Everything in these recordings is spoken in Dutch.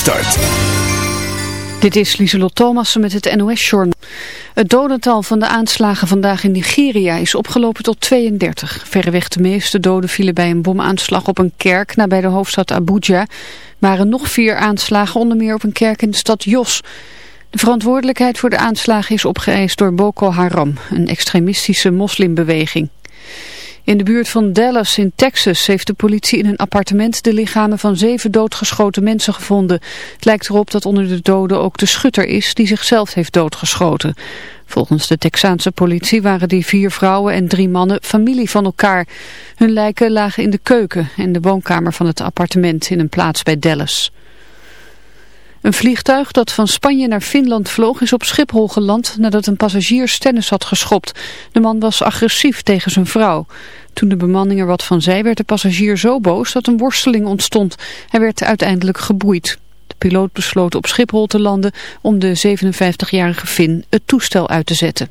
start. Dit is Lieselot Thomassen met het NOS-journal. Het dodental van de aanslagen vandaag in Nigeria is opgelopen tot 32. Verreweg de meeste doden vielen bij een bomaanslag op een kerk nabij de hoofdstad Abuja. waren nog vier aanslagen, onder meer op een kerk in de stad Jos. De verantwoordelijkheid voor de aanslagen is opgeëist door Boko Haram, een extremistische moslimbeweging. In de buurt van Dallas in Texas heeft de politie in een appartement de lichamen van zeven doodgeschoten mensen gevonden. Het lijkt erop dat onder de doden ook de schutter is die zichzelf heeft doodgeschoten. Volgens de Texaanse politie waren die vier vrouwen en drie mannen familie van elkaar. Hun lijken lagen in de keuken en de woonkamer van het appartement in een plaats bij Dallas. Een vliegtuig dat van Spanje naar Finland vloog is op Schiphol geland nadat een passagier stennis had geschopt. De man was agressief tegen zijn vrouw. Toen de bemanning er wat van zei werd de passagier zo boos dat een worsteling ontstond. Hij werd uiteindelijk geboeid. De piloot besloot op Schiphol te landen om de 57-jarige Fin het toestel uit te zetten.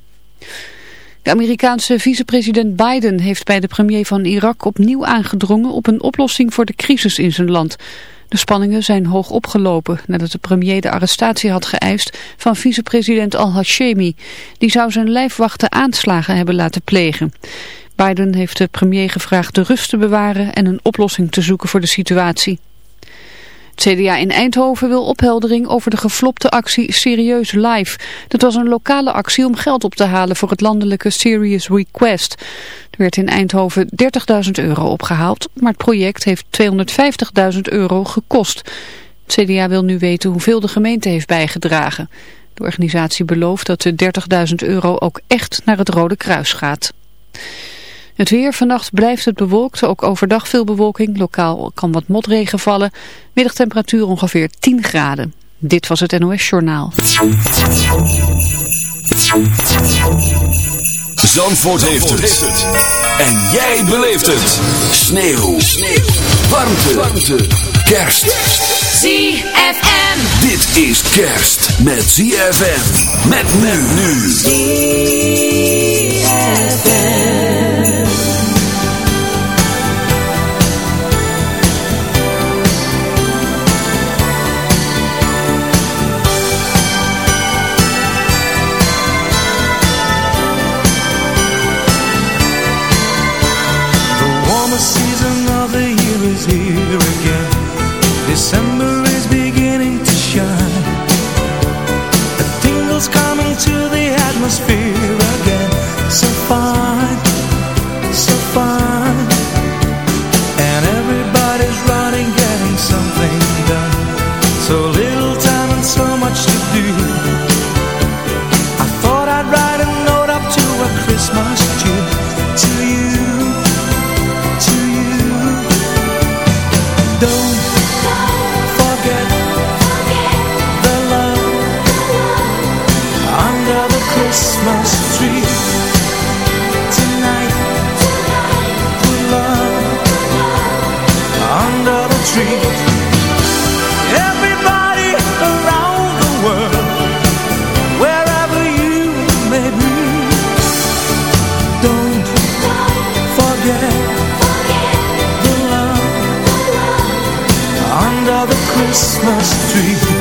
De Amerikaanse vicepresident Biden heeft bij de premier van Irak opnieuw aangedrongen op een oplossing voor de crisis in zijn land. De spanningen zijn hoog opgelopen nadat de premier de arrestatie had geëist van vicepresident al-Hashemi. Die zou zijn lijfwachten aanslagen hebben laten plegen. Biden heeft de premier gevraagd de rust te bewaren en een oplossing te zoeken voor de situatie. CDA in Eindhoven wil opheldering over de geflopte actie Serieus Live. Dat was een lokale actie om geld op te halen voor het landelijke Serious Request. Er werd in Eindhoven 30.000 euro opgehaald, maar het project heeft 250.000 euro gekost. Het CDA wil nu weten hoeveel de gemeente heeft bijgedragen. De organisatie belooft dat de 30.000 euro ook echt naar het Rode Kruis gaat. Het weer, vannacht blijft het bewolkt, ook overdag veel bewolking. Lokaal kan wat motregen vallen. Middagtemperatuur ongeveer 10 graden. Dit was het NOS Journaal. Zandvoort, heeft, het. En jij beleeft het. Sneeuw. Sneeuw. Warmte. Warmte. Kerst. ZFM. Dit is kerst met ZFM. Met men nu. Some street.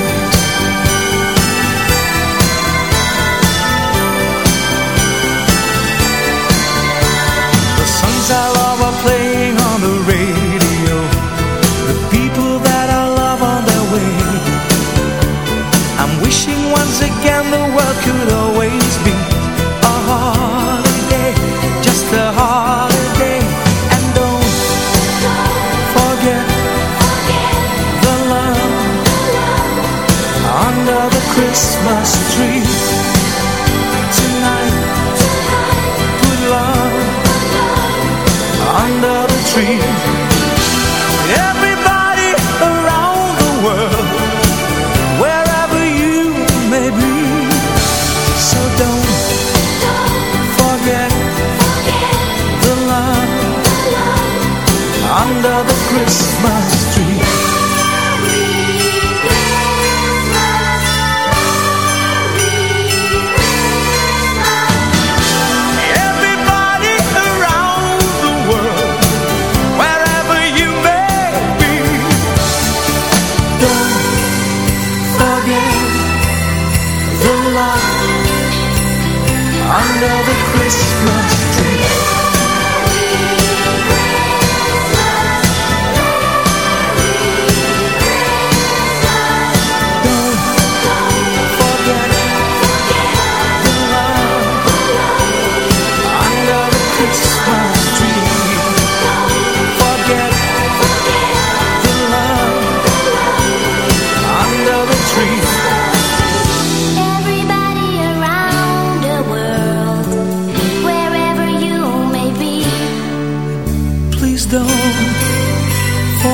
Someone to love me,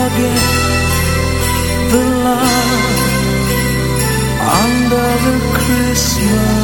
someone to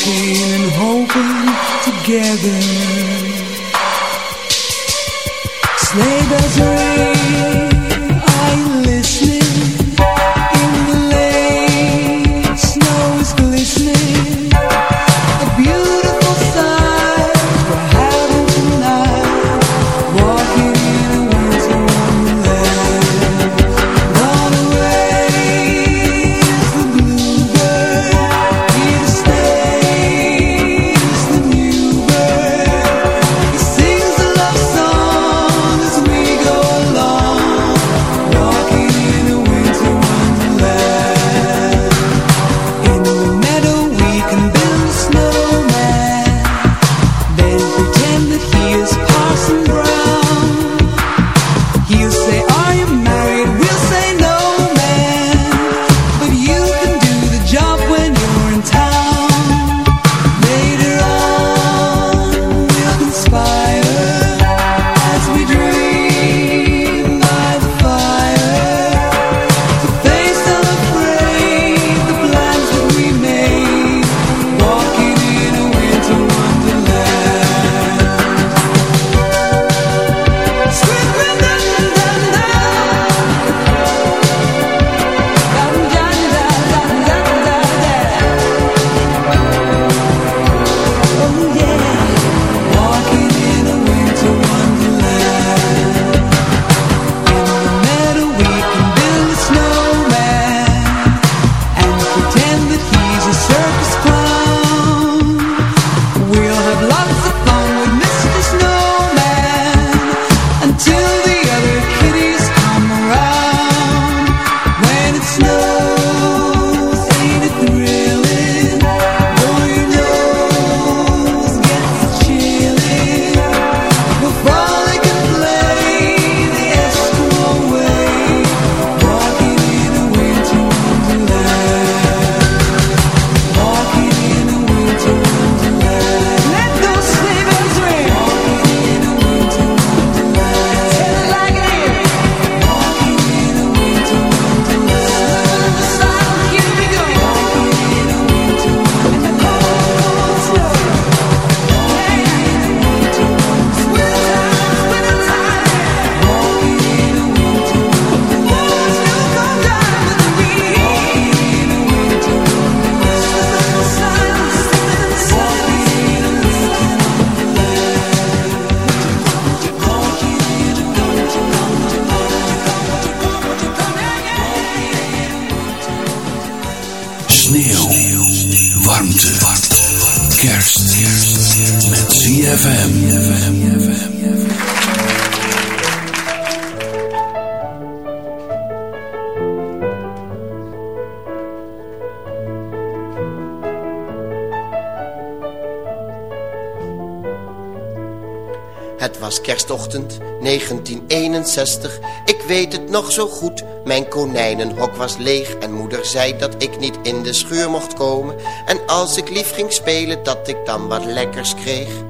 walking and hoping together. Het was kerstochtend 1961, ik weet het nog zo goed. Mijn konijnenhok was leeg en moeder zei dat ik niet in de schuur mocht komen. En als ik lief ging spelen, dat ik dan wat lekkers kreeg.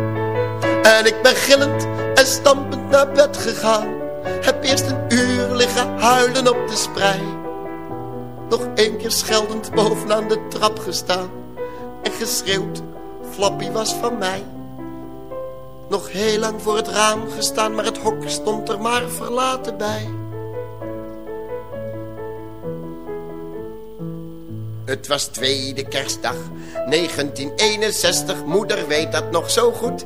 En ik ben gillend en stampend naar bed gegaan. Heb eerst een uur liggen huilen op de sprei nog een keer scheldend bovenaan de trap gestaan en geschreeuwd, Flappy was van mij. Nog heel lang voor het raam gestaan, maar het hok stond er maar verlaten bij. Het was tweede kerstdag, 1961, moeder weet dat nog zo goed.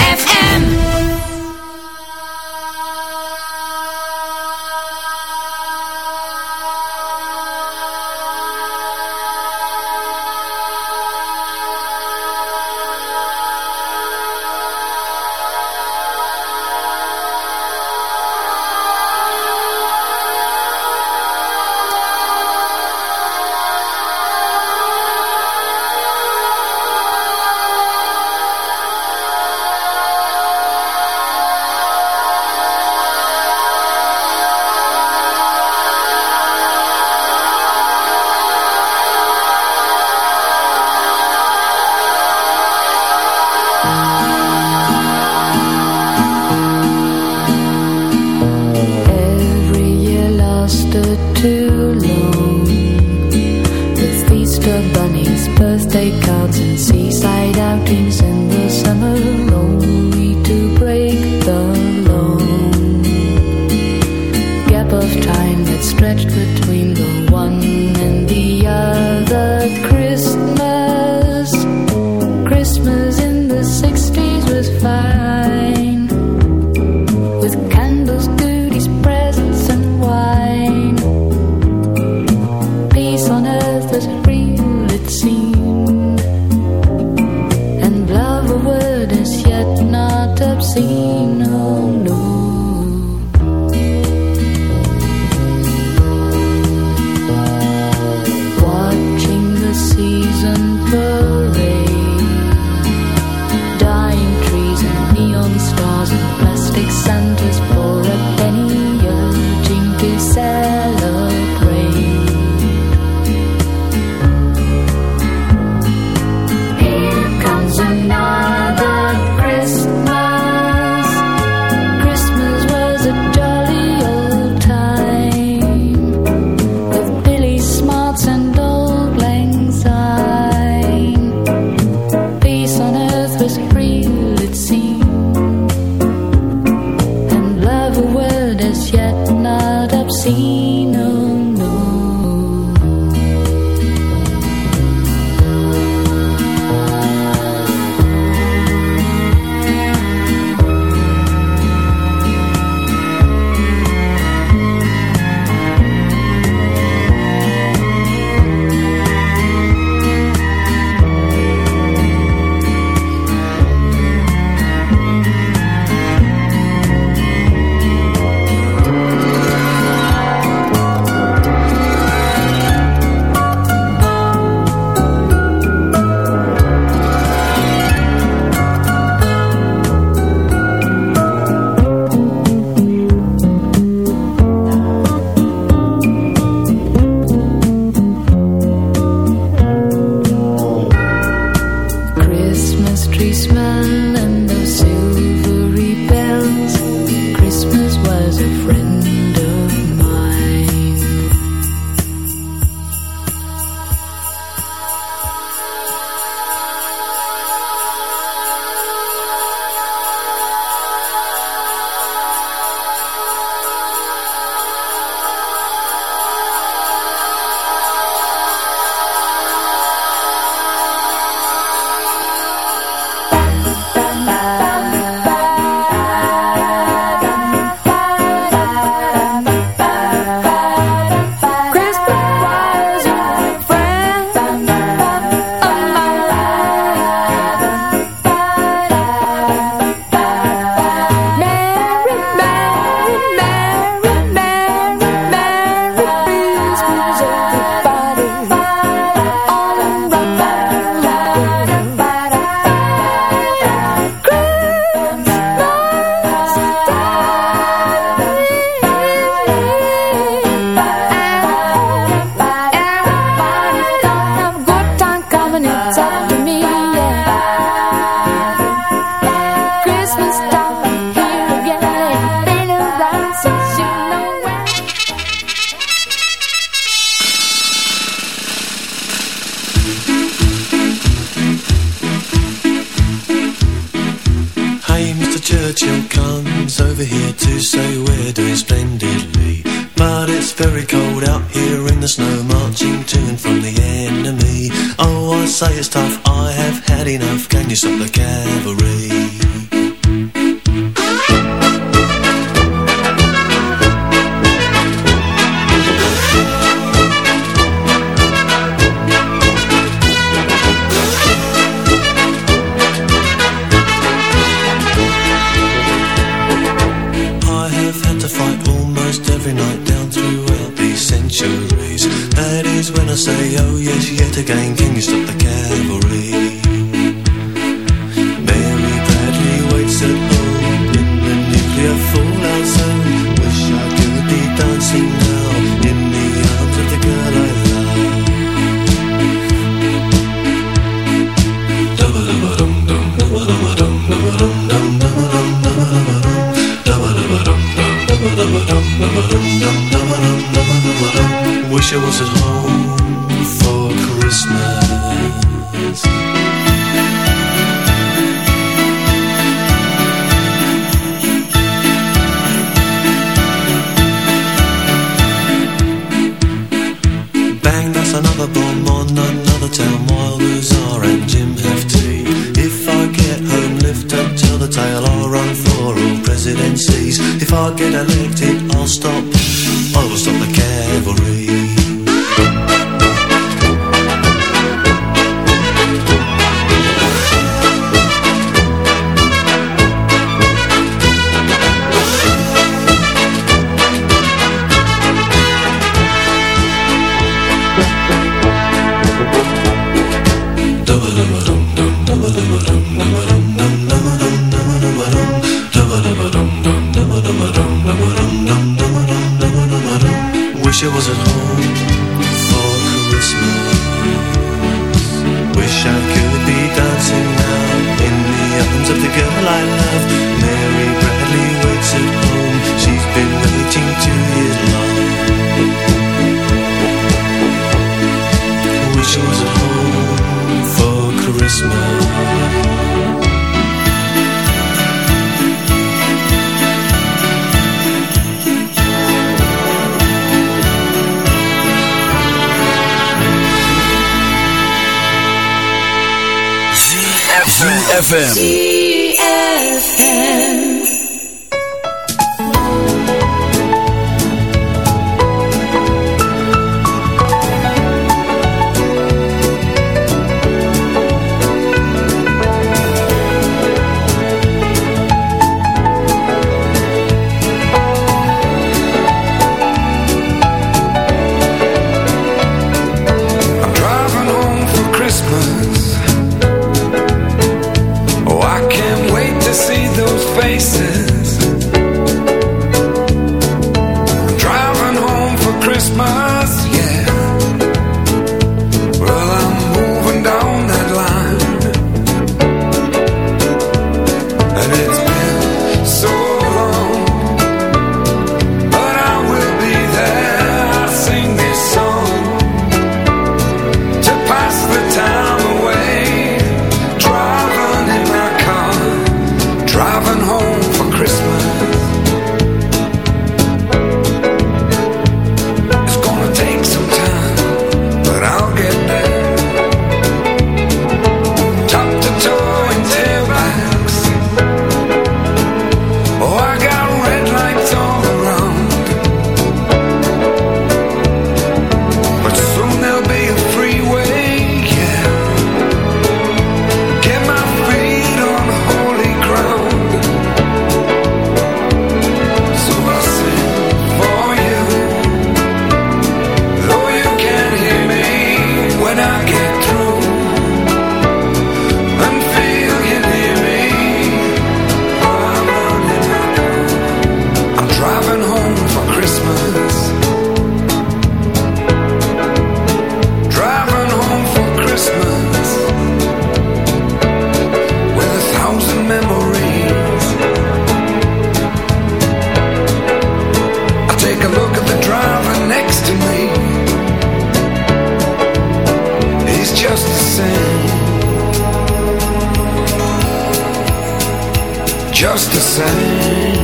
the same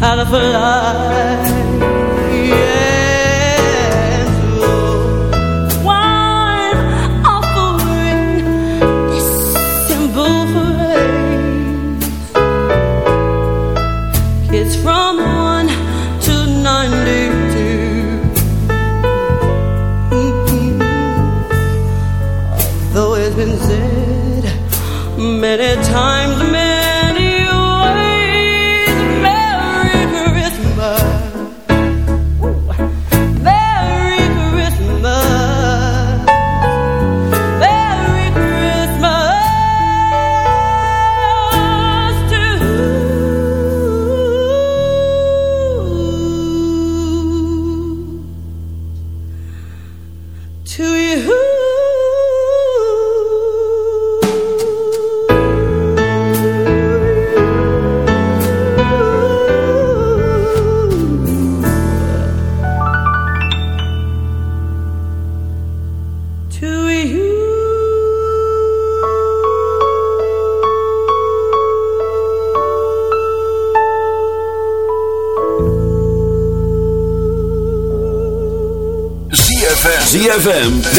ZFM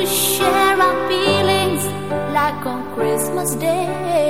to share our feelings like on Christmas Day.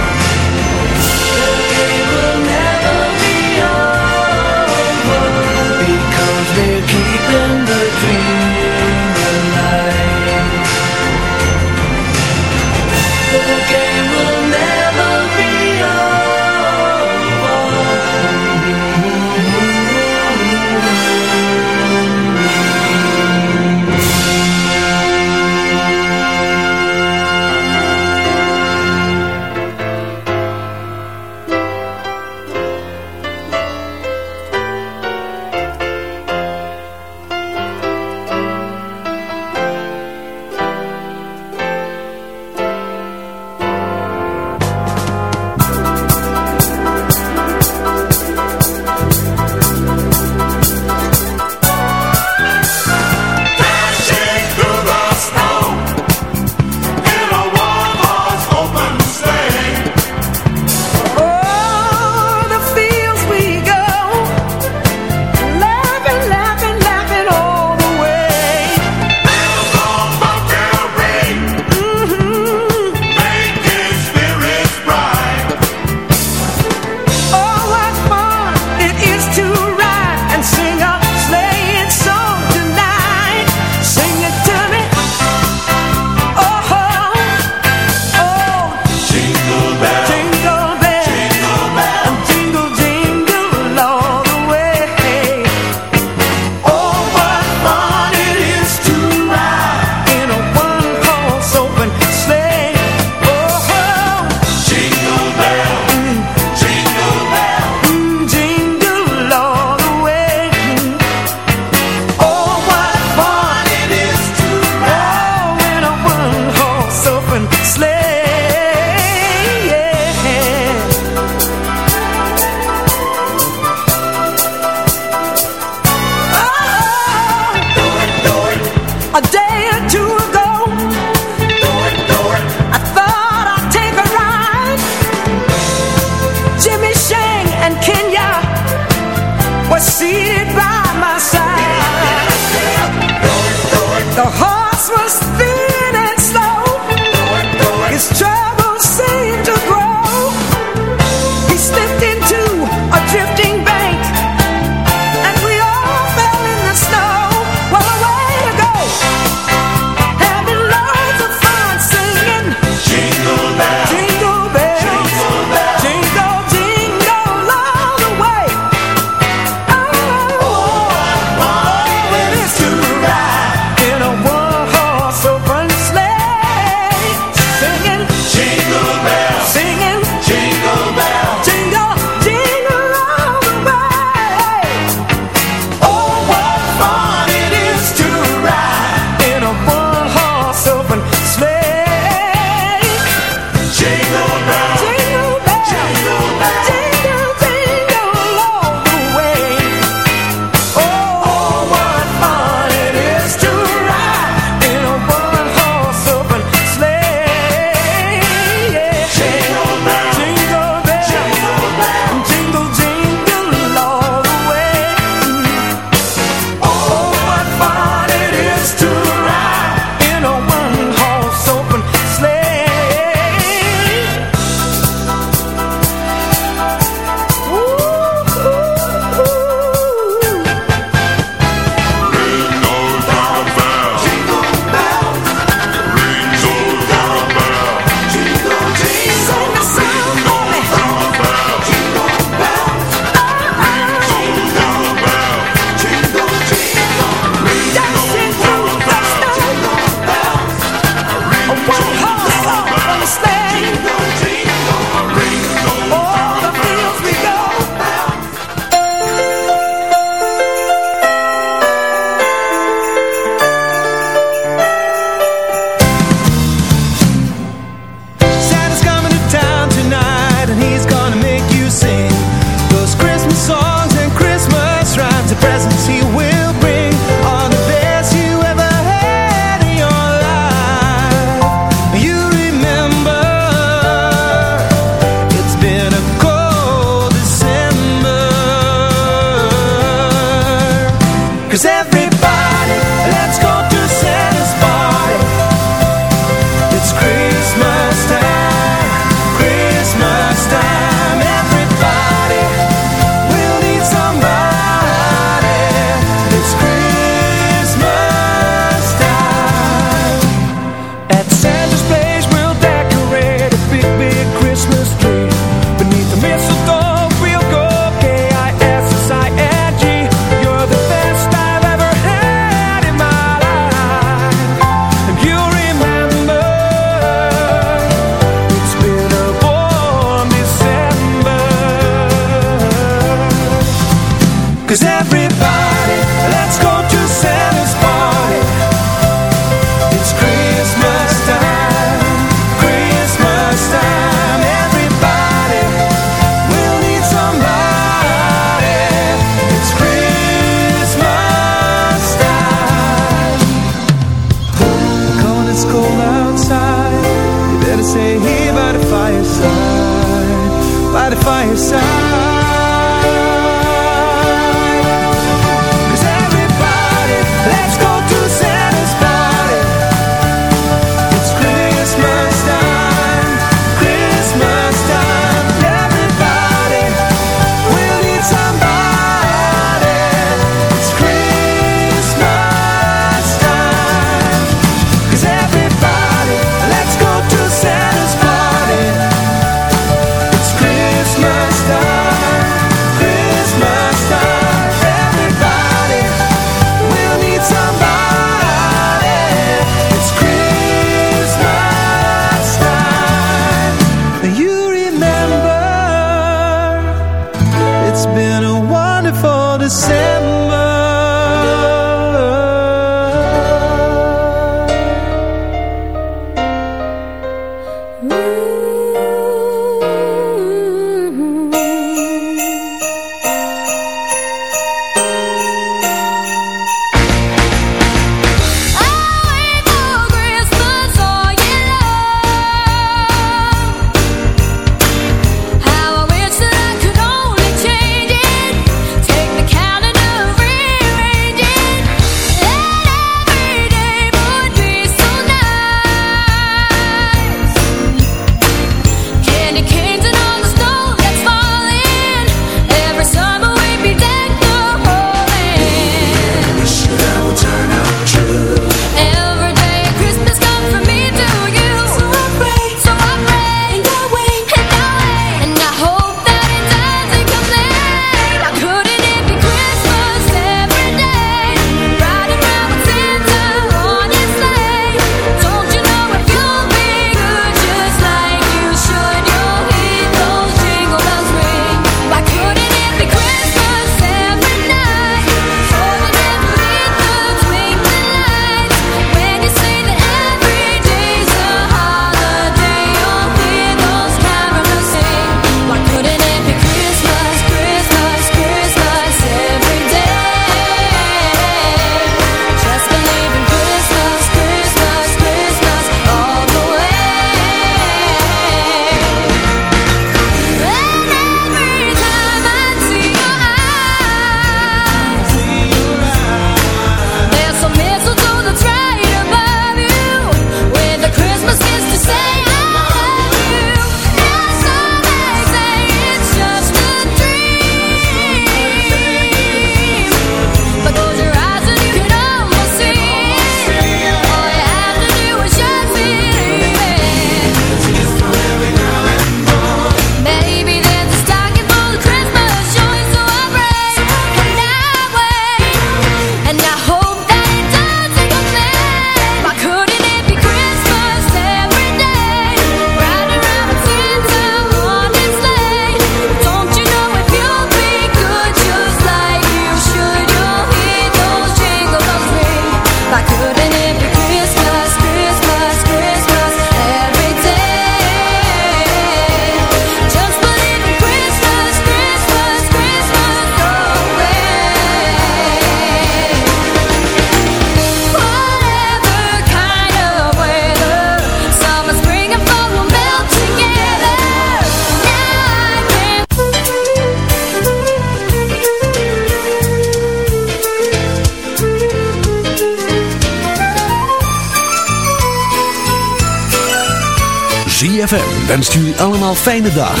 Wenst jullie allemaal fijne dagen.